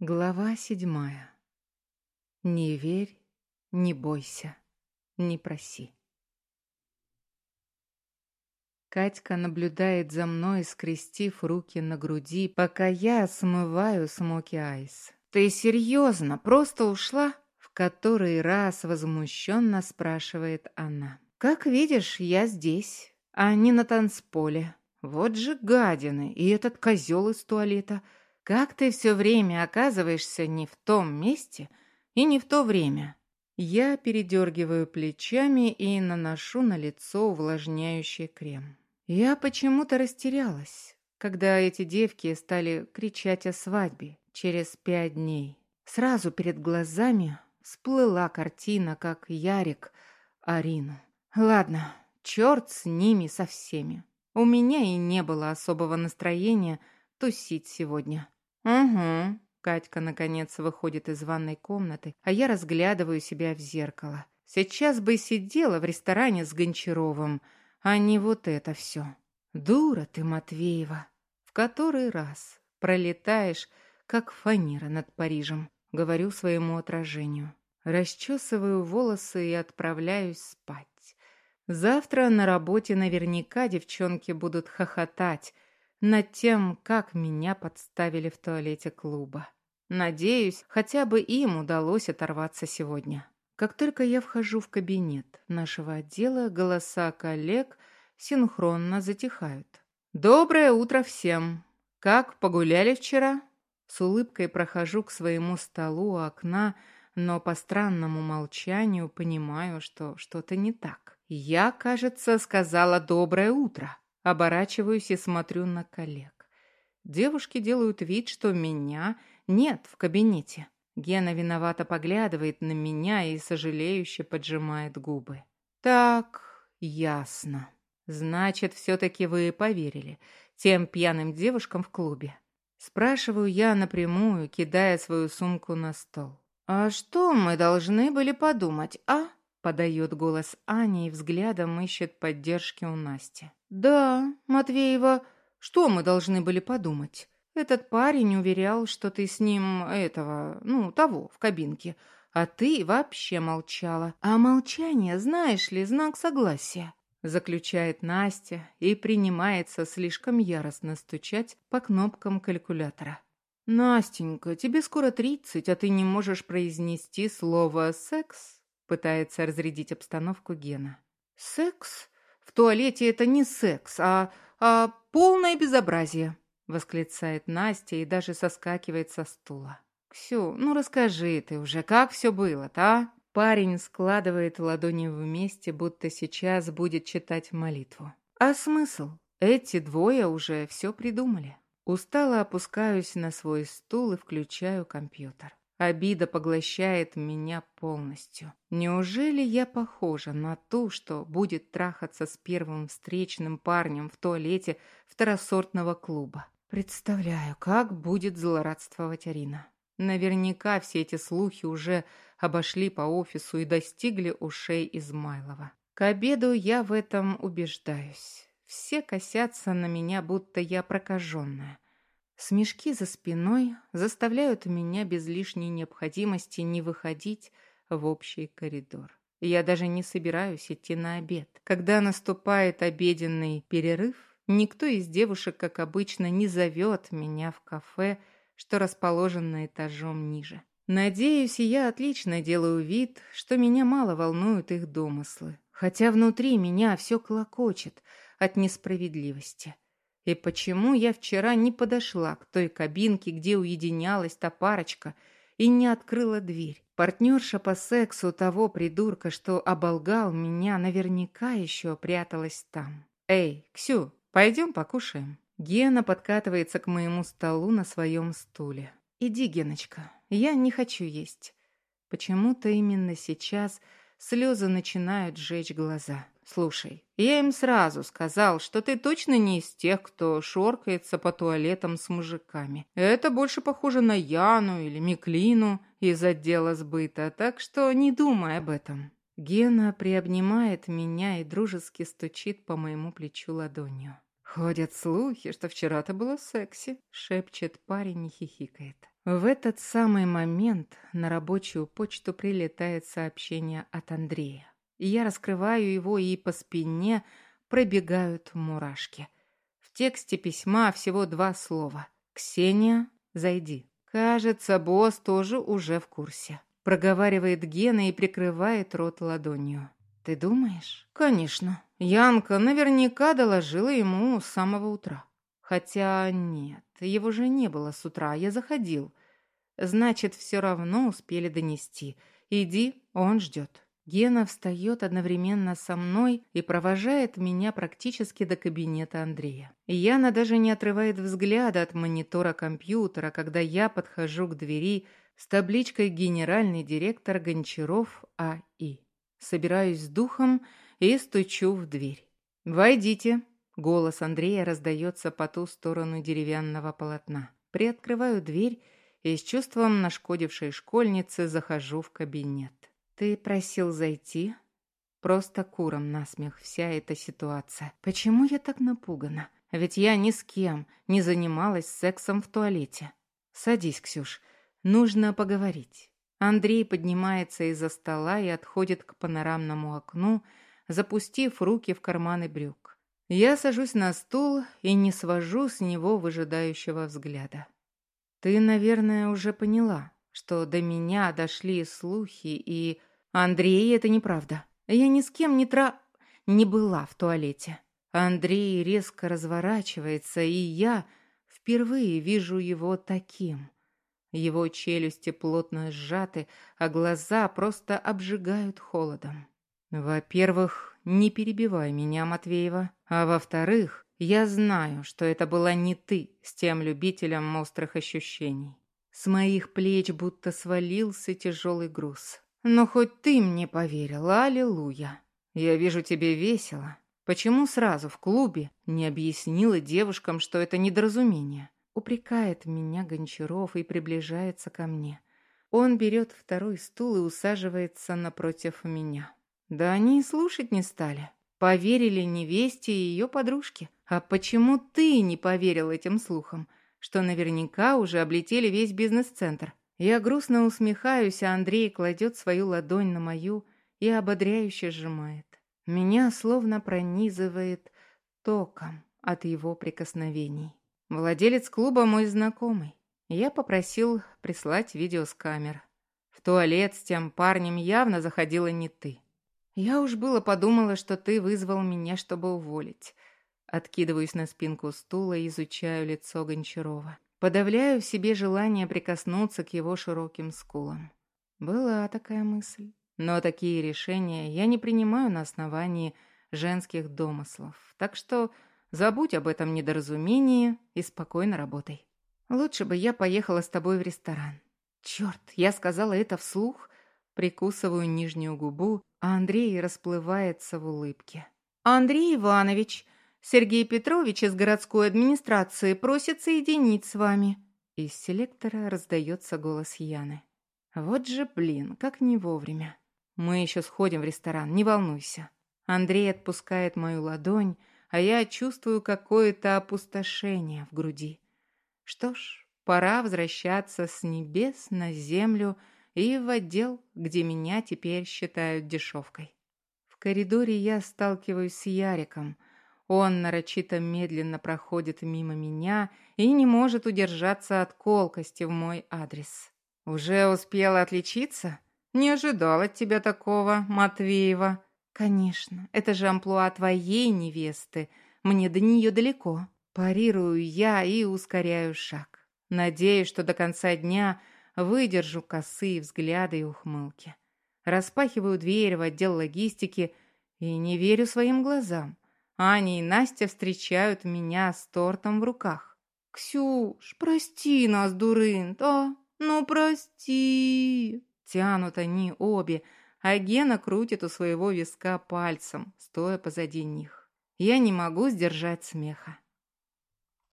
Глава седьмая. Не верь, не бойся, не проси. Катька наблюдает за мной, скрестив руки на груди, пока я смываю смоки айс. «Ты серьезно? Просто ушла?» В который раз возмущенно спрашивает она. «Как видишь, я здесь, а не на танцполе. Вот же гадины, и этот козел из туалета — как ты все время оказываешься не в том месте и не в то время? Я передергиваю плечами и наношу на лицо увлажняющий крем. Я почему-то растерялась, когда эти девки стали кричать о свадьбе через пять дней. Сразу перед глазами всплыла картина, как Ярик Арину. Ладно, черт с ними со всеми. У меня и не было особого настроения тусить сегодня. «Угу». Катька, наконец, выходит из ванной комнаты, а я разглядываю себя в зеркало. Сейчас бы сидела в ресторане с Гончаровым, а не вот это все. Дура ты, Матвеева. В который раз пролетаешь, как фанера над Парижем, говорю своему отражению. Расчесываю волосы и отправляюсь спать. Завтра на работе наверняка девчонки будут хохотать, над тем, как меня подставили в туалете клуба. Надеюсь, хотя бы им удалось оторваться сегодня. Как только я вхожу в кабинет нашего отдела, голоса коллег синхронно затихают. «Доброе утро всем! Как погуляли вчера?» С улыбкой прохожу к своему столу у окна, но по странному молчанию понимаю, что что-то не так. Я, кажется, сказала «доброе утро». Оборачиваюсь и смотрю на коллег. Девушки делают вид, что меня нет в кабинете. Гена виновато поглядывает на меня и сожалеюще поджимает губы. Так, ясно. Значит, все-таки вы поверили тем пьяным девушкам в клубе. Спрашиваю я напрямую, кидая свою сумку на стол. «А что мы должны были подумать, а?» Подает голос Аня и взглядом ищет поддержки у Насти. «Да, Матвеева, что мы должны были подумать? Этот парень уверял, что ты с ним этого, ну, того, в кабинке, а ты вообще молчала. А молчание, знаешь ли, знак согласия». Заключает Настя и принимается слишком яростно стучать по кнопкам калькулятора. «Настенька, тебе скоро тридцать, а ты не можешь произнести слово «секс»?» Пытается разрядить обстановку Гена. «Секс? В туалете это не секс, а, а полное безобразие!» Восклицает Настя и даже соскакивает со стула. «Ксю, ну расскажи ты уже, как все было-то, а?» Парень складывает ладони вместе, будто сейчас будет читать молитву. «А смысл? Эти двое уже все придумали». Устало опускаюсь на свой стул и включаю компьютер. Обида поглощает меня полностью. Неужели я похожа на ту, что будет трахаться с первым встречным парнем в туалете второсортного клуба? Представляю, как будет злорадствовать Арина. Наверняка все эти слухи уже обошли по офису и достигли ушей Измайлова. К обеду я в этом убеждаюсь. Все косятся на меня, будто я прокаженная. Смешки за спиной заставляют меня без лишней необходимости не выходить в общий коридор. Я даже не собираюсь идти на обед. Когда наступает обеденный перерыв, никто из девушек, как обычно, не зовет меня в кафе, что расположено этажом ниже. Надеюсь, я отлично делаю вид, что меня мало волнуют их домыслы, хотя внутри меня все клокочет от несправедливости. И почему я вчера не подошла к той кабинке, где уединялась та парочка, и не открыла дверь? Партнерша по сексу того придурка, что оболгал меня, наверняка еще пряталась там. «Эй, Ксю, пойдем покушаем». Гена подкатывается к моему столу на своем стуле. «Иди, Геночка, я не хочу есть». Почему-то именно сейчас слезы начинают жечь глаза. Слушай, я им сразу сказал, что ты точно не из тех, кто шоркается по туалетам с мужиками. Это больше похоже на Яну или Миклину из отдела сбыта, так что не думай об этом. Гена приобнимает меня и дружески стучит по моему плечу ладонью. «Ходят слухи, что вчера ты была секси», — шепчет парень и хихикает. В этот самый момент на рабочую почту прилетает сообщение от Андрея. Я раскрываю его, и по спине пробегают мурашки. В тексте письма всего два слова. «Ксения, зайди». Кажется, босс тоже уже в курсе. Проговаривает Гена и прикрывает рот ладонью. «Ты думаешь?» «Конечно. Янка наверняка доложила ему с самого утра. Хотя нет, его же не было с утра, я заходил. Значит, все равно успели донести. Иди, он ждет». Гена встает одновременно со мной и провожает меня практически до кабинета Андрея. Яна даже не отрывает взгляда от монитора компьютера, когда я подхожу к двери с табличкой «Генеральный директор Гончаров А.И». Собираюсь с духом и стучу в дверь. «Войдите!» — голос Андрея раздается по ту сторону деревянного полотна. Приоткрываю дверь и с чувством нашкодившей школьницы захожу в кабинет. «Ты просил зайти?» Просто куром насмех вся эта ситуация. Почему я так напугана? Ведь я ни с кем не занималась сексом в туалете. Садись, Ксюш, нужно поговорить. Андрей поднимается из-за стола и отходит к панорамному окну, запустив руки в карманы брюк. Я сажусь на стул и не свожу с него выжидающего взгляда. Ты, наверное, уже поняла, что до меня дошли слухи и Андрей, это неправда. Я ни с кем не тра... не была в туалете. Андрей резко разворачивается, и я впервые вижу его таким. Его челюсти плотно сжаты, а глаза просто обжигают холодом. Во-первых, не перебивай меня, Матвеева. А во-вторых, я знаю, что это была не ты с тем любителем острых ощущений. С моих плеч будто свалился тяжелый груз. Но хоть ты мне поверила, аллилуйя. Я вижу тебе весело. Почему сразу в клубе не объяснила девушкам, что это недоразумение? Упрекает меня Гончаров и приближается ко мне. Он берет второй стул и усаживается напротив меня. Да они и слушать не стали. Поверили невесте и ее подружке. А почему ты не поверил этим слухам, что наверняка уже облетели весь бизнес-центр? Я грустно усмехаюсь, а Андрей кладет свою ладонь на мою и ободряюще сжимает. Меня словно пронизывает током от его прикосновений. Владелец клуба мой знакомый. Я попросил прислать видео с камер. В туалет с тем парнем явно заходила не ты. Я уж было подумала, что ты вызвал меня, чтобы уволить. Откидываюсь на спинку стула и изучаю лицо Гончарова. Подавляю в себе желание прикоснуться к его широким скулам. Была такая мысль. Но такие решения я не принимаю на основании женских домыслов. Так что забудь об этом недоразумении и спокойно работай. Лучше бы я поехала с тобой в ресторан. Черт, я сказала это вслух, прикусываю нижнюю губу, а Андрей расплывается в улыбке. «Андрей Иванович, Сергей Петрович из городской администрации просит соединить с вами». Из селектора раздается голос Яны. «Вот же, блин, как не вовремя. Мы еще сходим в ресторан, не волнуйся». Андрей отпускает мою ладонь, а я чувствую какое-то опустошение в груди. Что ж, пора возвращаться с небес на землю и в отдел, где меня теперь считают дешевкой. В коридоре я сталкиваюсь с Яриком – он нарочито медленно проходит мимо меня и не может удержаться от колкости в мой адрес. «Уже успела отличиться? Не ожидал от тебя такого, Матвеева». «Конечно, это же амплуа твоей невесты. Мне до нее далеко». Парирую я и ускоряю шаг. Надеюсь, что до конца дня выдержу косые взгляды и ухмылки. Распахиваю дверь в отдел логистики и не верю своим глазам. Аня и Настя встречают меня с тортом в руках. «Ксюш, прости нас, дурынт, а? Ну, прости!» Тянут они обе, а Гена крутит у своего виска пальцем, стоя позади них. Я не могу сдержать смеха.